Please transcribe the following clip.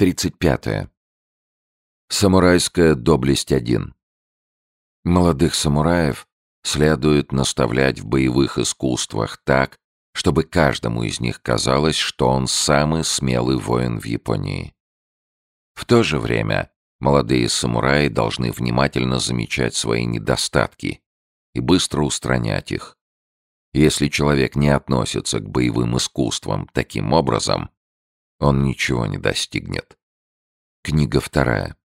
35. -е. Самурайская доблесть 1. Молодых самураев следует наставлять в боевых искусствах так, чтобы каждому из них казалось, что он самый смелый воин в Японии. В то же время молодые самураи должны внимательно замечать свои недостатки и быстро устранять их. Если человек не относится к боевым искусствам таким образом, он ничего не достигнет. Книга вторая.